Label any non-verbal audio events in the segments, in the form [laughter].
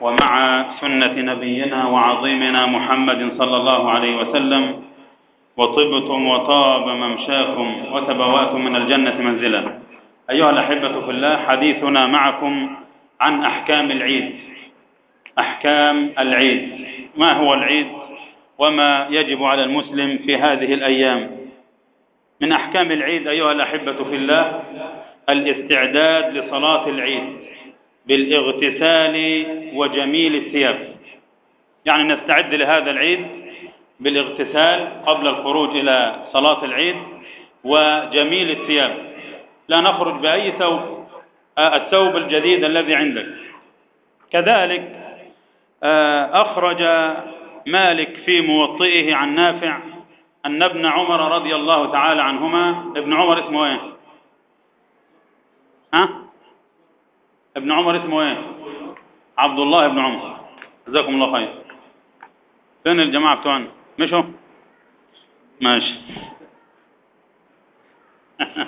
ومع سنة نبينا وعظيمنا محمد صلى الله عليه وسلم وطبتم وطاب ممشاكم وتبوأتم من الجنة منزلا. أيها الأحبة في الله حديثنا معكم عن أحكام العيد. أحكام العيد. ما هو العيد؟ وما يجب على المسلم في هذه الأيام. من أحكام العيد أيها الأحبة في الله الاستعداد لصلاة العيد. بالاغتسال وجميل الثياب. يعني نستعد لهذا العيد بالاغتسال قبل الخروج إلى صلاة العيد وجميل الثياب. لا نخرج بأي ثوب الثوب الجديد الذي عندك. كذلك أخرج مالك في موطئه عن نافع أن ابن عمر رضي الله تعالى عنهما ابن عمر اسمه إيه؟ ها؟ ابن عمر اسمه إيه؟ عبد الله بن عمر. جزاكم الله خير. فين الجماعة بتوعنا؟ مشوا؟ ماشي. [laughs]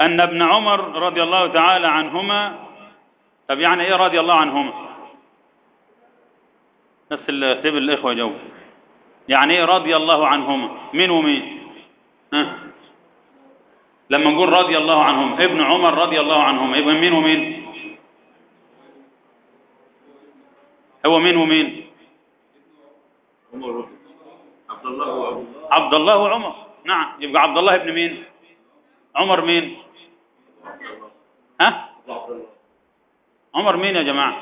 أن ابن عمر رضي الله تعالى عنهما طب يعني إيه رضي الله عنهما؟ بس سيب الإخوة جو. يعني إيه رضي الله عنهما؟ مين ومين ها؟ لما نقول رضي الله عنهم ابن عمر رضي الله عنهم يبقى مين ومين؟ هو مين ومين؟ عبد الله وعمر. عبد الله وعمر. نعم يبقى عبد الله ابن مين؟ عمر مين؟ ها؟ عمر مين يا جماعة؟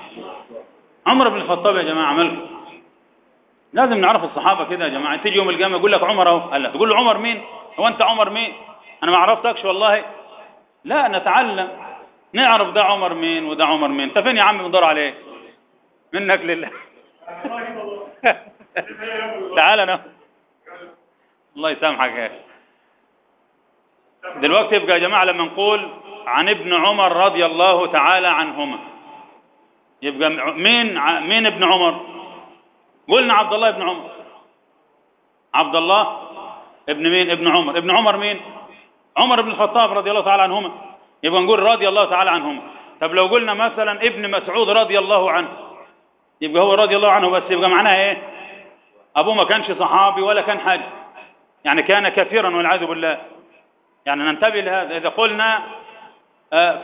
عمر بن الخطاب يا جماعة مالكم؟ لازم نعرف الصحابة كده يا جماعة. تيجي يوم القيامة يقول لك عمر أهو. لك تقول له عمر مين؟ هو أنت عمر مين؟ أنا ما عرفتكش والله. لا نتعلم. نعرف ده عمر مين وده عمر مين. انت فين يا عم بندور عليه منك لله. [laughs] تعال أنا. الله يسامحك يا دلوقتي يبقى يا جماعة لما نقول عن ابن عمر رضي الله تعالى عنهما. يبقى مين مين ابن عمر؟ قلنا عبد الله ابن عمر. عبد الله ابن مين؟ ابن عمر. ابن عمر مين؟ عمر بن الخطاب رضي الله تعالى عنهما. يبقى نقول رضي الله تعالى عنهما. طب لو قلنا مثلا ابن مسعود رضي الله عنه يبقى هو رضي الله عنه بس يبقى معناها إيه؟ أبوه ما كانش صحابي ولا كان حاجة يعني كان كثيرا والعياذ بالله. يعني ننتبه لهذا. إذا قلنا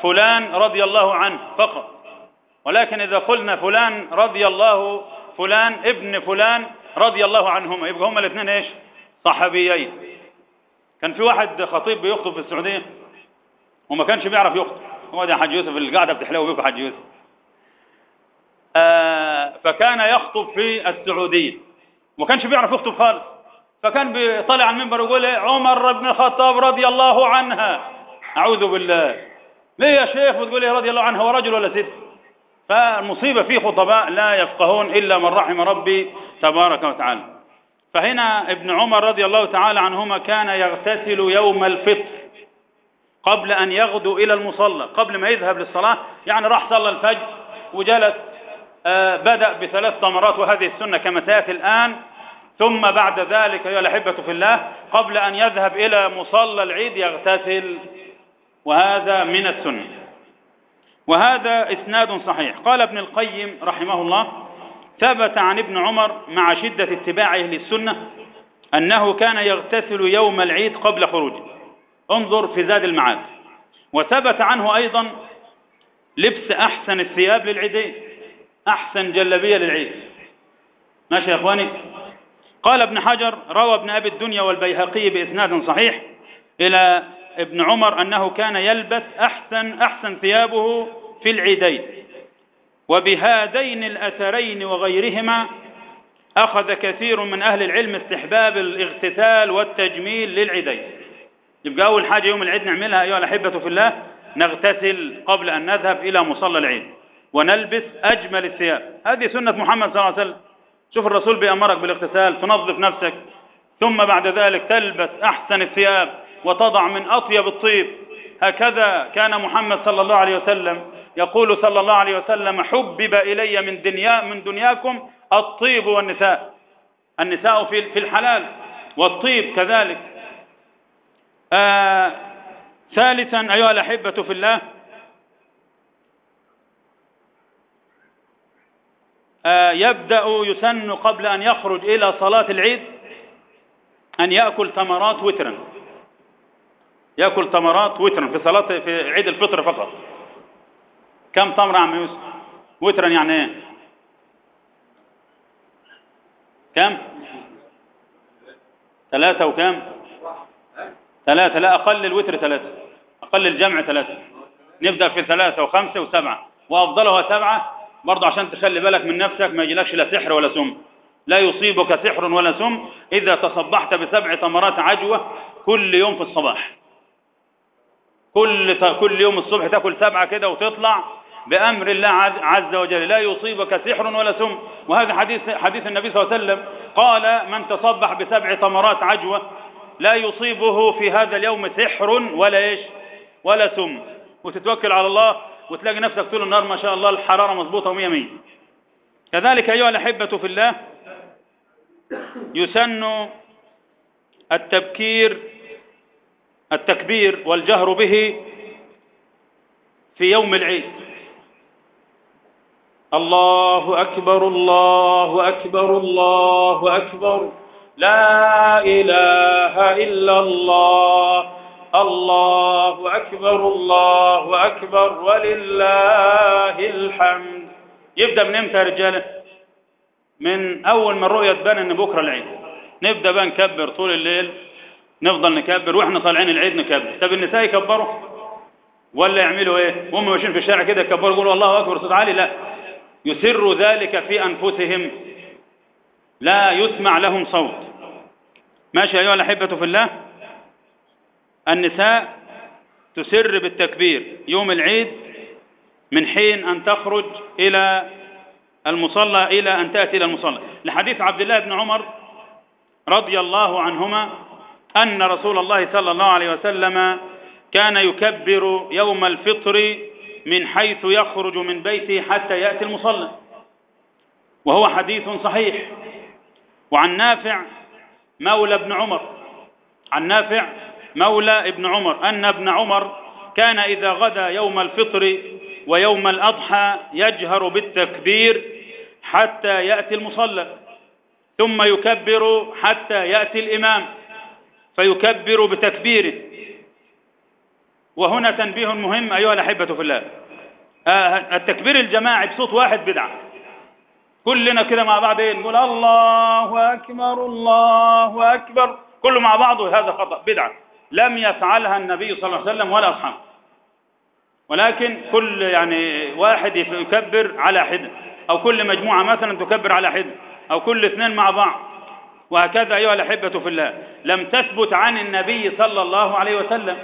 فلان رضي الله عنه فقط. ولكن إذا قلنا فلان رضي الله فلان ابن فلان رضي الله عنهما يبقى هما الاثنين إيش؟ صحابيين. كان في واحد خطيب بيخطب في السعودية وما كانش بيعرف يخطب. هو ده حاج يوسف القاعدة بتحلو بيكم حاج يوسف. آه فكان يخطب في السعودية. وما كانش بيعرف يخطب خالص. فكان بيطلع على المنبر ويقول عمر بن الخطاب رضي الله عنها أعوذ بالله. ليه يا شيخ بتقول لي رضي الله عنها هو رجل ولا ست؟ فالمصيبة في خطباء لا يفقهون إلا من رحم ربي تبارك وتعالى. فهنا ابن عمر رضي الله تعالى عنهما كان يغتسل يوم الفطر قبل أن يغدو إلى المصلى قبل ما يذهب للصلاة يعني راح صلى الفجر وجلس آه بدأ بثلاث تمرات وهذه السنة كما سيأتي الآن ثم بعد ذلك يا الأحبة في الله قبل أن يذهب إلى مصلى العيد يغتسل. وهذا من السنة. وهذا إسناد صحيح. قال ابن القيم رحمه الله ثبت عن ابن عمر مع شدة اتباعه للسنة أنه كان يغتسل يوم العيد قبل خروجه. انظر في زاد المعاد. وثبت عنه أيضا لبس أحسن الثياب للعيدين أحسن جلبية للعيد. ماشي يا أخواني؟ قال ابن حجر روى ابن أبي الدنيا والبيهقي بإسناد صحيح إلى ابن عمر أنه كان يلبس أحسن أحسن ثيابه في العيدين. وبهذين الأثرين وغيرهما أخذ كثير من أهل العلم استحباب الاغتسال والتجميل للعيدين. يبقى أول حاجة يوم العيد نعملها أيها الأحبة في الله نغتسل قبل أن نذهب إلى مصلى العيد ونلبس أجمل الثياب. هذه سنة محمد صلى الله عليه وسلم. شوف الرسول بيأمرك بالاغتسال تنظف نفسك ثم بعد ذلك تلبس أحسن الثياب وتضع من أطيب الطيب. هكذا كان محمد صلى الله عليه وسلم يقول صلى الله عليه وسلم حبب إلي من دنيا من دنياكم الطيب والنساء. النساء في في الحلال والطيب كذلك. آه ثالثا أيها الأحبة في الله. آه، يبدأ يسن قبل أن يخرج إلى صلاة العيد أن يأكل ثمرات وترا. يأكل ثمرات وترا في صلاة في عيد الفطر فقط. كم تمرة عم يوسف؟ وترا يعني إيه؟ كم؟ ثلاثة وكم؟ ثلاثة لا أقل الوتر ثلاثة أقل الجمع ثلاثة. نبدأ في ثلاثة وخمسة وسبعة. وأفضلها سبعة برضه عشان تخلي بالك من نفسك ما يجيلكش لا سحر ولا سم. لا يصيبك سحر ولا سم إذا تصبحت بسبع تمرات عجوة كل يوم في الصباح. كل كل يوم الصبح تاكل سبعة كده وتطلع بأمر الله عز وجل. لا يصيبك سحر ولا سم. وهذا حديث حديث النبي صلى الله عليه وسلم. قال من تصبح بسبع تمرات عجوة لا يصيبه في هذا اليوم سحر ولا إيش؟ ولا سم. وتتوكل على الله وتلاقي نفسك طول النهار ما شاء الله الحرارة مضبوطة ومية مية كذلك أيها الأحبة في الله يسن التبكير التكبير والجهر به في يوم العيد. الله أكبر الله أكبر الله أكبر. لا إله إلا الله. الله أكبر الله أكبر. ولله الحمد. يبدأ من إمتى يا رجالة من أول ما الرؤية تبان إن بكرة العيد. نبدأ بقى نكبر طول الليل. نفضل نكبر وإحنا طالعين العيد نكبر. طب النساء يكبروا؟ ولا يعملوا إيه؟ وهم ماشيين في الشارع كده يكبروا يقولوا الله أكبر صوت عالي لا. يسر ذلك في أنفسهم. لا يسمع لهم صوت. ماشي أيها الأحبة في الله. النساء تسر بالتكبير يوم العيد من حين أن تخرج إلى المصلى إلى أن تأتي إلى المصلى. لحديث عبد الله بن عمر رضي الله عنهما أن رسول الله صلى الله عليه وسلم كان يكبر يوم الفطر من حيث يخرج من بيته حتى يأتي المصلى وهو حديث صحيح. وعن نافع مولى ابن عمر. عن نافع مولى ابن عمر. أن ابن عمر كان إذا غدا يوم الفطر ويوم الأضحى يجهر بالتكبير حتى يأتي المصلى. ثم يكبر حتى يأتي الإمام. فيكبر بتكبيره. وهنا تنبيه مهم أيها الأحبة في الله. آه التكبير الجماعي بصوت واحد بدعة. كلنا كده مع بعض إيه نقول الله أكبر الله أكبر. كله مع بعضه هذا خطأ بدعة. لم يفعلها النبي صلى الله عليه وسلم ولا أصحابه. ولكن كل يعني واحد يكبر على حدة. أو كل مجموعة مثلا تكبر على حدة. أو كل اثنين مع بعض. وهكذا أيها الأحبة في الله. لم تثبت عن النبي صلى الله عليه وسلم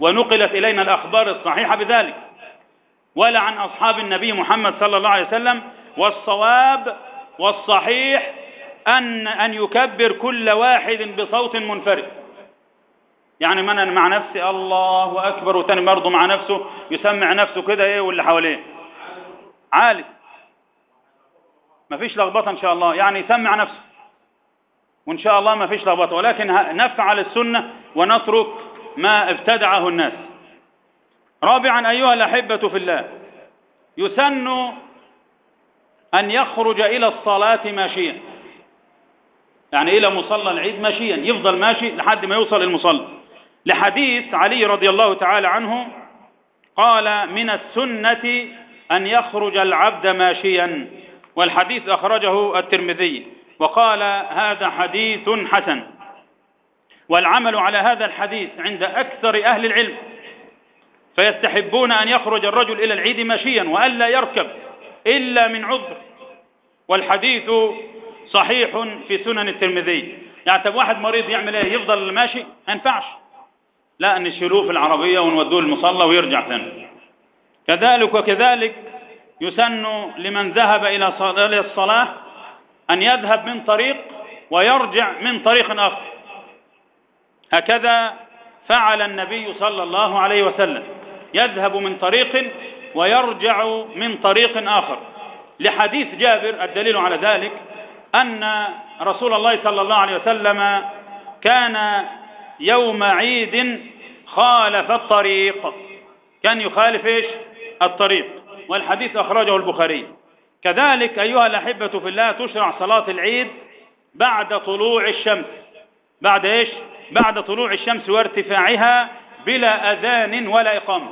ونقلت إلينا الأخبار الصحيحة بذلك. ولا عن أصحاب النبي محمد صلى الله عليه وسلم والصواب والصحيح أن, أن يكبر كل واحد بصوت منفرد. يعني من أنا مع نفسي الله أكبر وتاني برضه مع نفسه يسمع نفسه كده إيه واللي حواليه. عالي. ما فيش لخبطة إن شاء الله. يعني يسمع نفسه. وإن شاء الله ما فيش لخبطة. ولكن نفعل السنة ونترك ما ابتدعه الناس. رابعا أيها الأحبة في الله يسن أن يخرج إلى الصلاة ماشيا. يعني إلى مصلى العيد ماشيا يفضل ماشي لحد ما يوصل المصلى. لحديث علي رضي الله تعالى عنه قال من السنة أن يخرج العبد ماشيا. والحديث أخرجه الترمذي وقال هذا حديث حسن. والعمل على هذا الحديث عند أكثر أهل العلم فيستحبون أن يخرج الرجل إلى العيد ماشيا وألا يركب إلا من عذر. والحديث صحيح في سنن الترمذي. يعني طب واحد مريض يعمل إيه؟ يفضل ماشي؟ ما ينفعش. لا نشيلوه في العربية ونودوه المصلى ويرجع ثاني. كذلك وكذلك يسن لمن ذهب إلى الصلاة أن يذهب من طريق ويرجع من طريق آخر. هكذا فعل النبي صلى الله عليه وسلم. يذهب من طريق ويرجع من طريق آخر. لحديث جابر الدليل على ذلك أن رسول الله صلى الله عليه وسلم كان يوم عيد خالف الطريق. كان يخالف إيش؟ الطريق. والحديث أخرجه البخاري. كذلك أيها الأحبة في الله تشرع صلاة العيد بعد طلوع الشمس. بعد إيش؟ بعد طلوع الشمس وارتفاعها بلا أذان ولا إقامة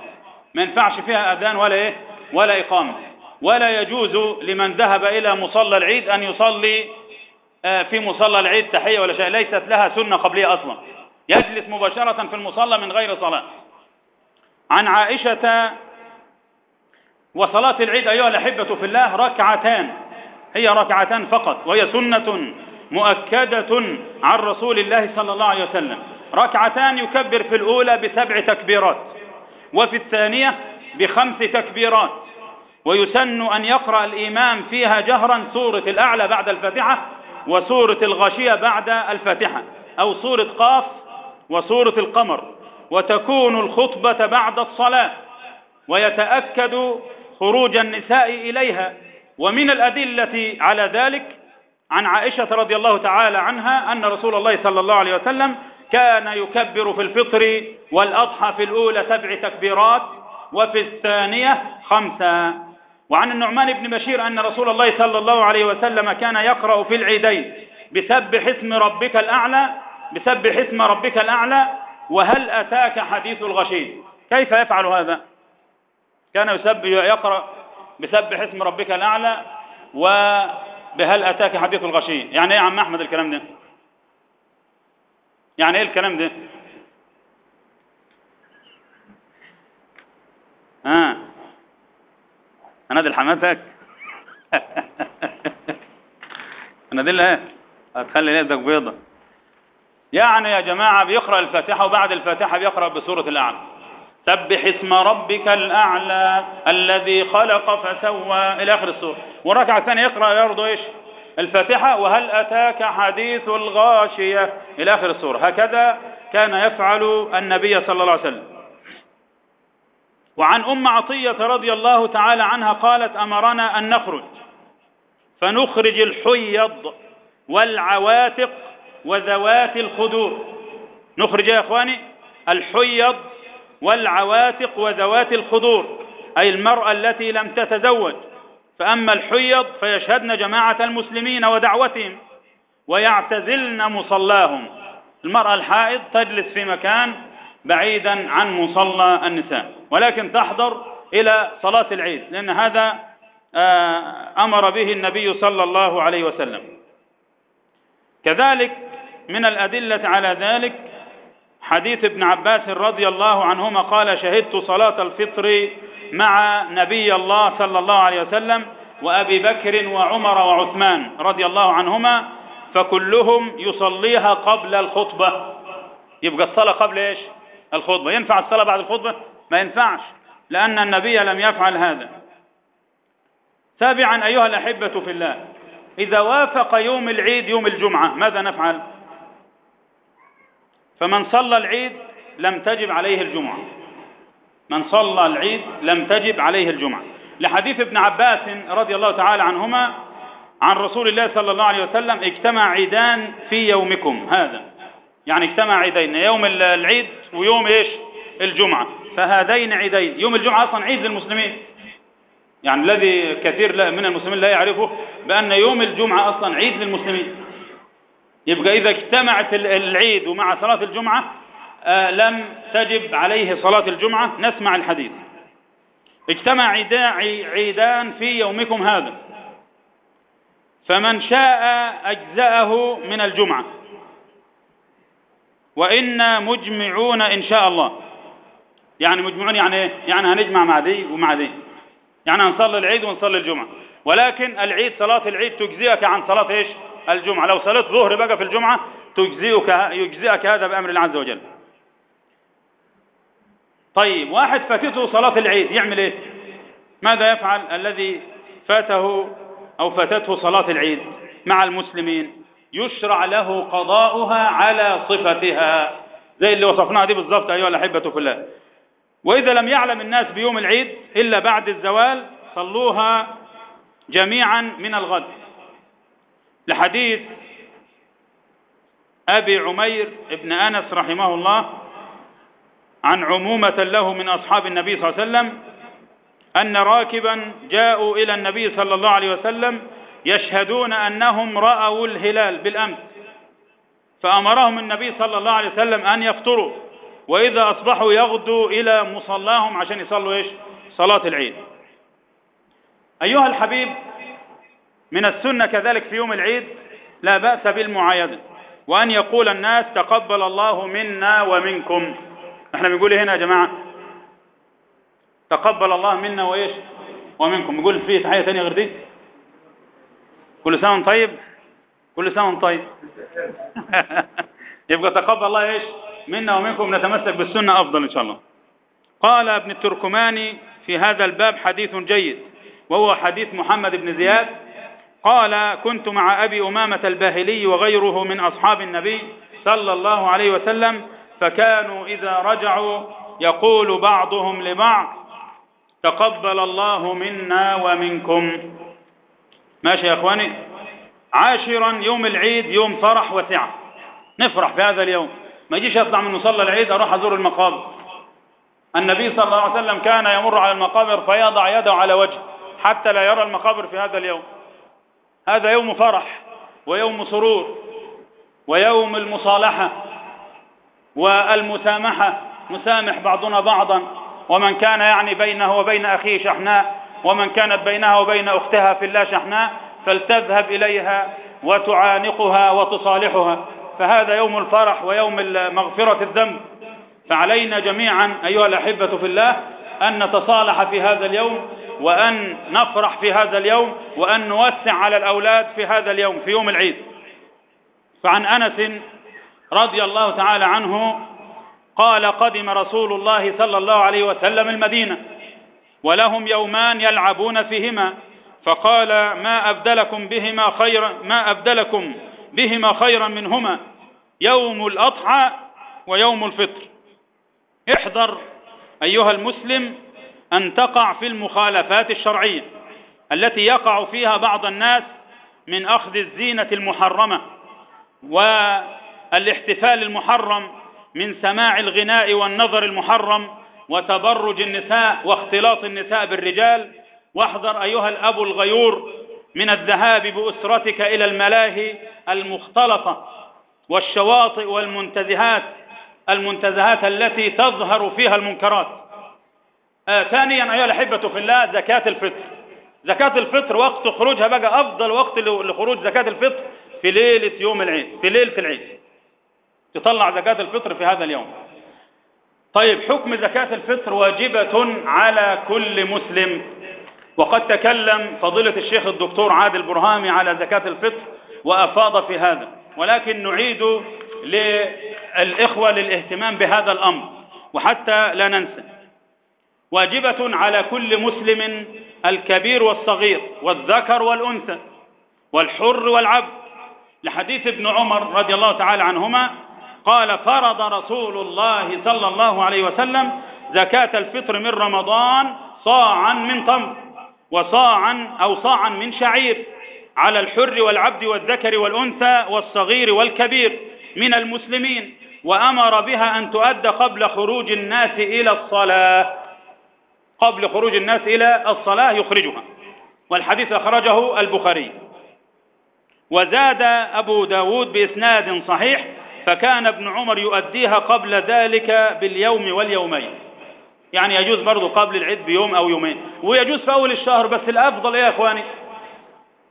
ما ينفعش فيها أذان ولا إيه؟ ولا إقامة ولا يجوز لمن ذهب إلى مصلى العيد أن يصلي آه، في مصلى العيد تحية ولا شيء. ليست لها سنة قبلية أصلا. يجلس مباشرة في المصلى من غير صلاة. عن عائشة وصلاة العيد أيها الأحبة في الله ركعتان. هي ركعتان فقط وهي سنة مؤكدة عن رسول الله صلى الله عليه وسلم. ركعتان يكبر في الأولى بسبع تكبيرات وفي الثانية بخمس تكبيرات. ويسن أن يقرأ الإمام فيها جهرا سورة الأعلى بعد الفاتحة وسورة الغاشية بعد الفاتحة أو سورة قاف وسورة القمر. وتكون الخطبة بعد الصلاة ويتأكد خروج النساء إليها. ومن الأدلة على ذلك عن عائشة رضي الله تعالى عنها أن رسول الله صلى الله عليه وسلم كان يكبر في الفطر والأضحى في الأولى سبع تكبيرات وفي الثانية خمسة وعن النعمان بن بشير أن رسول الله صلى الله عليه وسلم كان يقرأ في العيدين بسبح اسم ربك الأعلى بسبح اسم ربك الأعلى وهل أتاك حديث الغشي كيف يفعل هذا؟ كان يقرأ بسبح اسم ربك الأعلى وبهل أتاك حديث الغشي. يعني إيه يا عم أحمد الكلام ده؟ يعني إيه الكلام ده؟ ها آه. أنا دي حماتك [laughs] أنا دي إيه؟ هتخلي ليلتك بيضة. يعني يا جماعة بيقرأ الفاتحة وبعد الفاتحة بيقرأ بسورة الأعلى. سبح اسم ربك الأعلى الذي خلق فسوى. إلى آخر السورة. والركعة الثانية يقرأ برضه إيش؟ الفاتحة. وهل أتاك حديث الغاشية؟ إلى آخر السورة. هكذا كان يفعل النبي صلى الله عليه وسلم. وعن أم عطية رضي الله تعالى عنها قالت أمرنا أن نخرج. فنخرج الحيض والعواتق وذوات الخدور. نخرج يا إخواني الحيض والعواتق وذوات الخدور أي المرأة التي لم تتزوج. فأما الحيض فيشهدن جماعة المسلمين ودعوتهم ويعتزلن مصلاهم. المرأة الحائض تجلس في مكان بعيدا عن مصلى النساء ولكن تحضر إلى صلاة العيد لأن هذا أمر به النبي صلى الله عليه وسلم. كذلك من الأدلة على ذلك حديث ابن عباس رضي الله عنهما قال شهدت صلاة الفطر مع نبي الله صلى الله عليه وسلم وأبي بكر وعمر وعثمان رضي الله عنهما فكلهم يصليها قبل الخطبة. يبقى الصلاة قبل إيش؟ الخطبة. ينفع الصلاة بعد الخطبة؟ ما ينفعش لأن النبي لم يفعل هذا. سابعا أيها الأحبة في الله إذا وافق يوم العيد يوم الجمعة ماذا نفعل؟ فمن صلى العيد لم تجب عليه الجمعة. من صلى العيد لم تجب عليه الجمعة. لحديث ابن عباس رضي الله تعالى عنهما عن رسول الله صلى الله عليه وسلم اجتمع عيدان في يومكم. هذا يعني اجتمع عيدين يوم العيد ويوم إيش؟ الجمعة. فهذين عيدين. يوم الجمعة أصلا عيد للمسلمين. يعني الذي كثير من المسلمين لا يعرفه بأن يوم الجمعة أصلا عيد للمسلمين. يبقى إذا اجتمعت العيد ومع صلاة الجمعة لم تجب عليه صلاة الجمعة. نسمع الحديث. اجتمع عيدان في يومكم هذا. فمن شاء أجزأه من الجمعة. وإنا مجمعون إن شاء الله. يعني مجمعون يعني إيه؟ يعني هنجمع مع دي ومع دي يعني هنصلي العيد ونصلي الجمعة. ولكن العيد صلاة العيد تجزئك عن صلاة إيش؟ الجمعة. لو صليت ظهر بقى في الجمعة تجزئك يجزئك هذا بأمر الله عز وجل. طيب واحد فاتته صلاة العيد يعمل إيه؟ ماذا يفعل الذي فاته أو فاتته صلاة العيد مع المسلمين؟ يشرع له قضاؤها على صفتها زي اللي وصفناها دي بالظبط أيها الأحبة الله. وإذا لم يعلم الناس بيوم العيد إلا بعد الزوال صلوها جميعا من الغد. لحديث أبي عمير ابن أنس رحمه الله عن عمومة له من أصحاب النبي صلى الله عليه وسلم أن راكبا جاءوا إلى النبي صلى الله عليه وسلم يشهدون أنهم رأوا الهلال بالأمس فأمرهم النبي صلى الله عليه وسلم أن يفطروا وإذا أصبحوا يغدوا إلى مصلاهم عشان يصلوا إيش؟ صلاة العيد. أيها الحبيب من السنة كذلك في يوم العيد لا بأس بالمعايدة وأن يقول الناس تقبل الله منا ومنكم. إحنا بنقول هنا يا جماعة؟ تقبل الله منا وإيش؟ ومنكم. بيقول فيه تحية ثانية غير دي؟ كل سنة طيب؟ كل سنة طيب. [laughs] يبقى تقبل الله إيش؟ منا ومنكم. نتمسك بالسنة أفضل إن شاء الله. قال ابن التركماني في هذا الباب حديث جيد وهو حديث محمد بن زياد. قال كنت مع أبي أمامة الباهلي وغيره من أصحاب النبي صلى الله عليه وسلم فكانوا إذا رجعوا يقول بعضهم لبعض تقبل الله منا ومنكم. ماشي يا أخواني؟ عاشرا يوم العيد يوم فرح وسعة. نفرح في هذا اليوم. ما يجيش أطلع من مصلى العيد أروح أزور المقابر. النبي صلى الله عليه وسلم كان يمر على المقابر فيضع يده على وجهه حتى لا يرى المقابر في هذا اليوم. هذا يوم فرح ويوم سرور ويوم المصالحة. والمسامحة نسامح بعضنا بعضا. ومن كان يعني بينه وبين أخيه شحناء. ومن كانت بينها وبين أختها في الله شحناء. فلتذهب إليها وتعانقها وتصالحها. فهذا يوم الفرح ويوم مغفرة الذنب. فعلينا جميعا أيها الأحبة في الله أن نتصالح في هذا اليوم وأن نفرح في هذا اليوم وأن نوسع على الأولاد في هذا اليوم في يوم العيد. فعن أنس رضي الله تعالى عنه قال قدم رسول الله صلى الله عليه وسلم المدينة ولهم يومان يلعبون فيهما فقال ما أبدلكم بهما خيرا ما أبدلكم بهما خيرا منهما يوم الأضحى ويوم الفطر. احذر أيها المسلم أن تقع في المخالفات الشرعية التي يقع فيها بعض الناس من أخذ الزينة المحرمة والاحتفال المحرم من سماع الغناء والنظر المحرم وتبرج النساء واختلاط النساء بالرجال. واحذر أيها الأب الغيور من الذهاب بأسرتك إلى الملاهي المختلطة والشواطئ والمنتزهات المنتزهات التي تظهر فيها المنكرات. آه ثانيا أيها الأحبة في الله زكاة الفطر. زكاة الفطر وقت خروجها بقى أفضل وقت لخروج زكاة الفطر في ليلة يوم العيد في ليلة العيد. تطلع زكاة الفطر في هذا اليوم. طيب حكم زكاة الفطر واجبة على كل مسلم. وقد تكلم فضيلة الشيخ الدكتور عادل برهامي على زكاة الفطر وأفاض في هذا. ولكن نعيد للإخوة للاهتمام بهذا الأمر وحتى لا ننسى. واجبة على كل مسلم الكبير والصغير والذكر والأنثى والحر والعبد. لحديث ابن عمر رضي الله تعالى عنهما قال فرض رسول الله صلى الله عليه وسلم زكاة الفطر من رمضان صاعا من تمر وصاعا أو صاعا من شعير على الحر والعبد والذكر والأنثى والصغير والكبير من المسلمين وأمر بها أن تؤدى قبل خروج الناس إلى الصلاة. قبل خروج الناس إلى الصلاة يخرجها. والحديث أخرجه البخاري. وزاد أبو داود بإسناد صحيح فكان ابن عمر يؤديها قبل ذلك باليوم واليومين. يعني يجوز برضه قبل العيد بيوم أو يومين. ويجوز في أول الشهر بس الأفضل إيه يا إخواني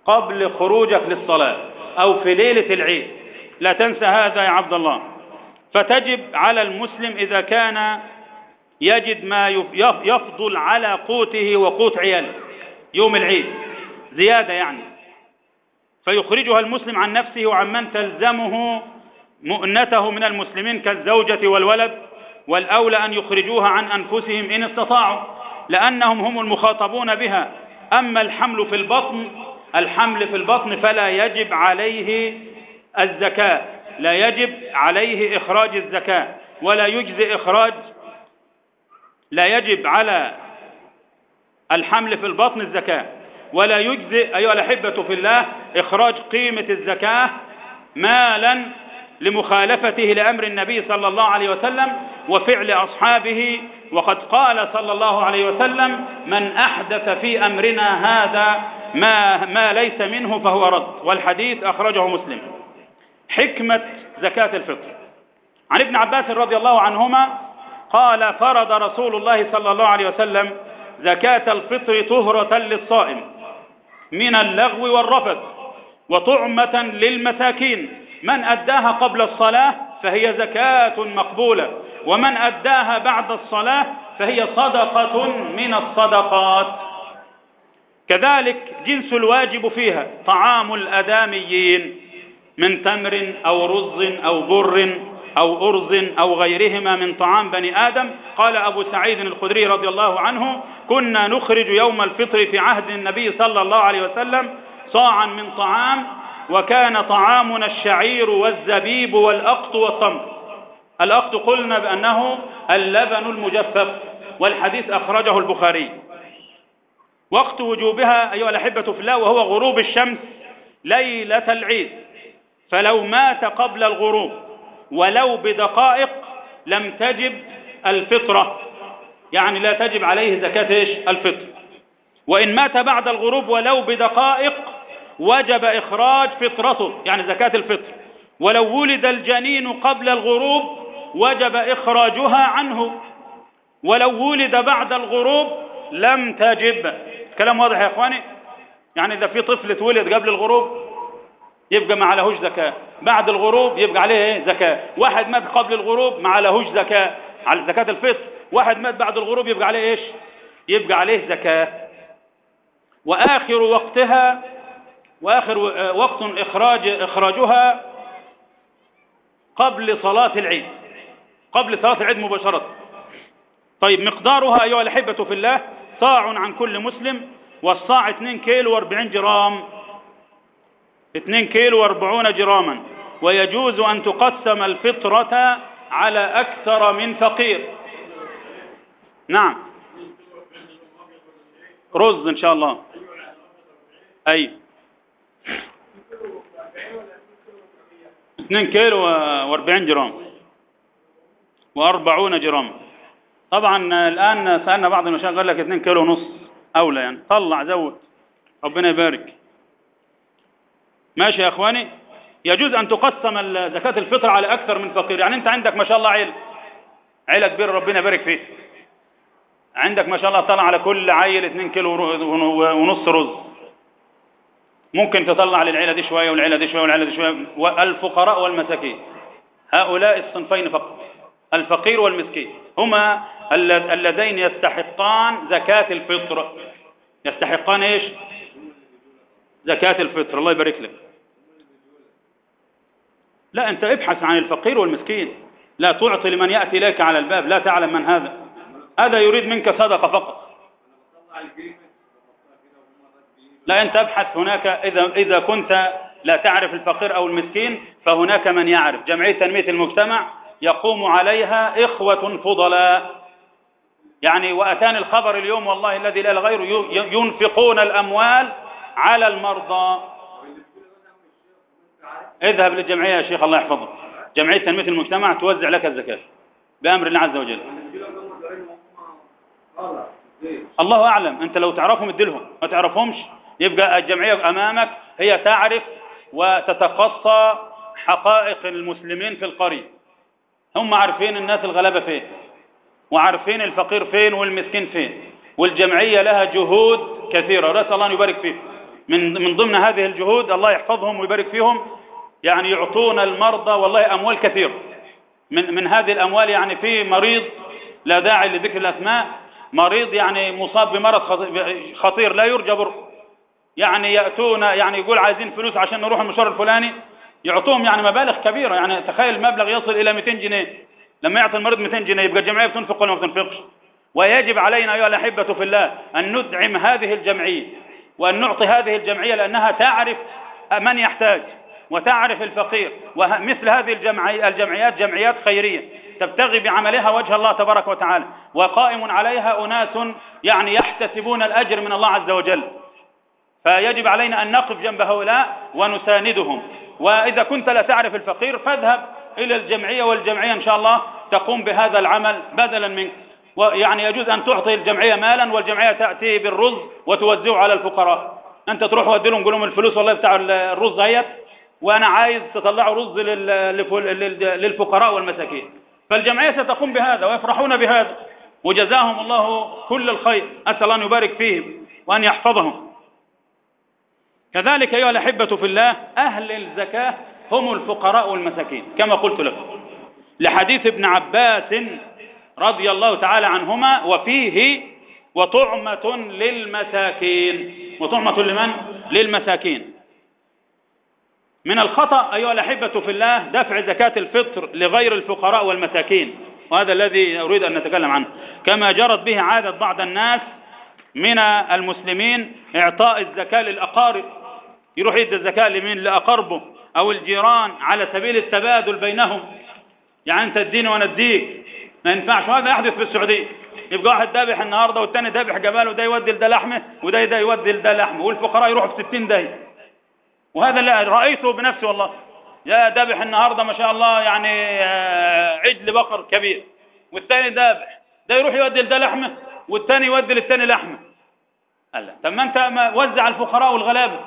قبل خروجك للصلاة أو في ليلة العيد. لا تنسى هذا يا عبد الله. فتجب على المسلم إذا كان يجد ما يفضل على قوته وقوت عياله يوم العيد. زيادة يعني. فيخرجها المسلم عن نفسه وعن من تلزمه مؤنته من المسلمين كالزوجة والولد والأولى أن يخرجوها عن أنفسهم إن استطاعوا لأنهم هم المخاطبون بها. أما الحمل في البطن الحمل في البطن فلا يجب عليه الزكاة لا يجب عليه إخراج الزكاة ولا يجزي إخراج لا يجب على الحمل في البطن الزكاة ولا يجزي أيها الأحبة في الله إخراج قيمة الزكاة مالا لمخالفته لأمر النبي صلى الله عليه وسلم وفعل أصحابه. وقد قال صلى الله عليه وسلم من أحدث في أمرنا هذا ما, ما ليس منه فهو رد. والحديث أخرجه مسلم. حكمة زكاة الفطر. عن ابن عباس رضي الله عنهما قال فرض رسول الله صلى الله عليه وسلم زكاة الفطر طهرة للصائم من اللغو والرفث وطعمة للمساكين. من أداها قبل الصلاة فهي زكاة مقبولة ومن أداها بعد الصلاة فهي صدقة من الصدقات. كذلك جنس الواجب فيها طعام الأداميين من تمر أو رز أو بر أو أرز أو غيرهما من طعام بني آدم. قال أبو سعيد الخدري رضي الله عنه كنا نخرج يوم الفطر في عهد النبي صلى الله عليه وسلم صاعا من طعام وكان طعامنا الشعير والزبيب والأقط والتمر. الأقط قلنا بأنه اللبن المجفف والحديث أخرجه البخاري. وقت وجوبها أيها الأحبة في الله وهو غروب الشمس ليلة العيد. فلو مات قبل الغروب ولو بدقائق لم تجب الفطرة. يعني لا تجب عليه زكاة الفطر. وإن مات بعد الغروب ولو بدقائق وجب إخراج فطرته يعني زكاة الفطر. ولو ولد الجنين قبل الغروب وجب إخراجها عنه. ولو ولد بعد الغروب لم تجب. كلام واضح يا إخواني؟ يعني إذا في طفل اتولد قبل الغروب يبقى ما عليهوش زكاة. بعد الغروب يبقى عليه إيه؟ زكاة. واحد مات قبل الغروب ما عليهوش زكاة. على زكاة الفطر. واحد مات بعد الغروب يبقى عليه إيش؟ يبقى عليه زكاة. وآخر وقتها وآخر وقت إخراج إخراجها قبل صلاة العيد. قبل صلاة العيد مباشرة. طيب مقدارها أيها الأحبة في الله صاع عن كل مسلم والصاع 2 كيلو و40 جرام. 2 كيلو و40 جراما. ويجوز أن تقسم الفطرة على أكثر من فقير. نعم. رز إن شاء الله. أي. 2 كيلو و40 جرام. و40 جرام. طبعا الآن سألنا بعض المشايخ قال لك 2 كيلو ونص أولى يعني. طلع زود. ربنا يبارك. ماشي يا إخواني؟ يجوز أن تقسم زكاة الفطر على أكثر من فقير. يعني أنت عندك ما شاء الله عيل. عيلة كبيرة ربنا يبارك فيه عندك ما شاء الله طلع على كل عيل 2 كيلو ونص رز. ممكن تطلع للعيلة دي شوية والعيلة دي شوية والعيلة دي شوية. والفقراء والمساكين. هؤلاء الصنفين فقط. الفقير والمسكين. هما اللذين يستحقان زكاة الفطر. يستحقان إيش؟ زكاة الفطر. الله يبارك لك. لا أنت ابحث عن الفقير والمسكين. لا تعطي لمن يأتي إليك على الباب. لا تعلم من هذا. هذا يريد منك صدقة فقط. لا أنت ابحث هناك إذا, إذا كنت لا تعرف الفقير أو المسكين فهناك من يعرف. جمعية تنمية المجتمع يقوم عليها إخوة فضلاء. يعني وأتاني الخبر اليوم والله الذي لا غيره ينفقون الأموال على المرضى. اذهب للجمعية يا شيخ الله يحفظك. جمعية تنمية المجتمع توزع لك الزكاة بأمر الله عز وجل. الله أعلم. أنت لو تعرفهم ادلهم ما تعرفهمش؟ يبقى الجمعية أمامك هي تعرف وتتقصى حقائق المسلمين في القرية. هم عارفين الناس الغلابة فين وعارفين الفقير فين والمسكين فين. والجمعية لها جهود كثيرة. رأس الله أن يبارك فيه من من ضمن هذه الجهود الله يحفظهم ويبارك فيهم يعني يعطون المرضى والله أموال كثيرة. من من هذه الأموال يعني في مريض لا داعي لذكر الأسماء مريض يعني مصاب بمرض خطير لا يرجى بر يعني يأتون يعني يقول عايزين فلوس عشان نروح المشوار الفلاني يعطوهم يعني مبالغ كبيرة. يعني تخيل مبلغ يصل إلى 200 جنيه. لما يعطي المريض 200 جنيه يبقى الجمعية بتنفق ولا ما بتنفقش؟ ويجب علينا أيها الأحبة في الله أن ندعم هذه الجمعية وأن نعطي هذه الجمعية لأنها تعرف من يحتاج وتعرف الفقير. ومثل هذه الجمعيات جمعيات خيرية تبتغي بعملها وجه الله تبارك وتعالى. وقائم عليها أناس يعني يحتسبون الأجر من الله عز وجل. فيجب علينا أن نقف جنب هؤلاء ونساندهم. وإذا كنت لا تعرف الفقير فاذهب إلى الجمعية والجمعية إن شاء الله تقوم بهذا العمل بدلا منك. ويعني يجوز أن تعطي الجمعية مالا والجمعية تأتي بالرز وتوزعه على الفقراء. أنت تروح ودي لهم لهم الفلوس والله بتاع الرز هيت وأنا عايز تطلعوا رز للفقراء والمساكين. فالجمعية ستقوم بهذا ويفرحون بهذا. وجزاهم الله كل الخير. أسأل أن يبارك فيهم وأن يحفظهم. كذلك أيها الأحبة في الله أهل الزكاة هم الفقراء والمساكين كما قلت لكم. لحديث ابن عباس رضي الله تعالى عنهما وفيه وطعمة للمساكين. وطعمة لمن؟ للمساكين. من الخطأ أيها الأحبة في الله دفع زكاة الفطر لغير الفقراء والمساكين وهذا الذي أريد أن نتكلم عنه. كما جرت به عادة بعض الناس من المسلمين إعطاء الزكاة للأقارب. يروح يدي الزكاة لمين لأقربه أو الجيران على سبيل التبادل بينهم. يعني أنت تديني وأنا أديك ما ينفعش وهذا يحدث في السعودية. يبقى واحد ذابح النهارده والثاني ذابح جبال وده يودي لده لحمة وده ده يودي لده لحمة. والفقراء يروحوا في 60 داهية. وهذا اللي رأيته بنفسي والله. يا ذابح النهارده ما شاء الله يعني عجل بقر كبير. والثاني ذابح. ده يروح يودي لده لحمة والثاني يودي للثاني لحمة. قال طب ما أنت وزع الفقراء والغلابة.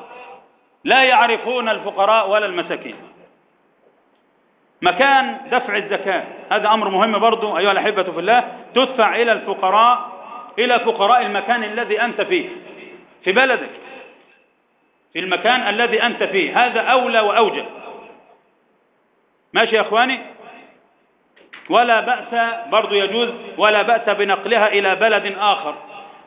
لا يعرفون الفقراء ولا المساكين. مكان دفع الزكاة هذا أمر مهم برضو أيها الأحبة في الله تدفع إلى الفقراء إلى فقراء المكان الذي أنت فيه في بلدك في المكان الذي أنت فيه هذا أولى وأوجه ماشي يا أخواني؟ ولا بأس برضو يجوز ولا بأس بنقلها إلى بلد آخر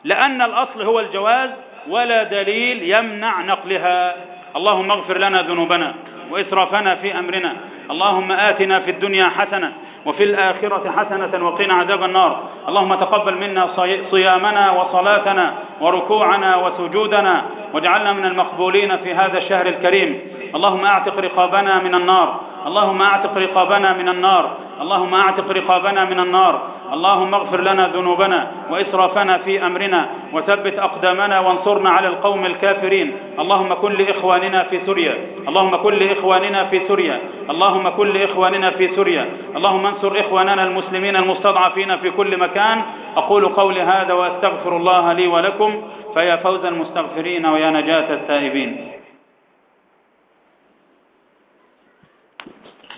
لأن الأصل هو الجواز ولا دليل يمنع نقلها. اللهم اغفر لنا ذنوبنا وإسرافنا في أمرنا. اللهم آتنا في الدنيا حسنة وفي الآخرة حسنة وقنا عذاب النار. اللهم تقبل منا صيامنا وصلاتنا وركوعنا وسجودنا واجعلنا من المقبولين في هذا الشهر الكريم. اللهم أعتق رقابنا من النار. اللهم أعتق رقابنا من النار. اللهم أعتق رقابنا من النار. اللهم اغفر لنا ذنوبنا وإسرافنا في أمرنا وثبت أقدامنا وانصرنا على القوم الكافرين. اللهم كن لإخواننا في سوريا. اللهم كن لإخواننا في سوريا. اللهم كن لإخواننا في سوريا. اللهم انصر إخواننا المسلمين المستضعفين في كل مكان. أقول قولي هذا وأستغفر الله لي ولكم. فيا فوز المستغفرين ويا نجاة التائبين.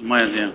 ما يزين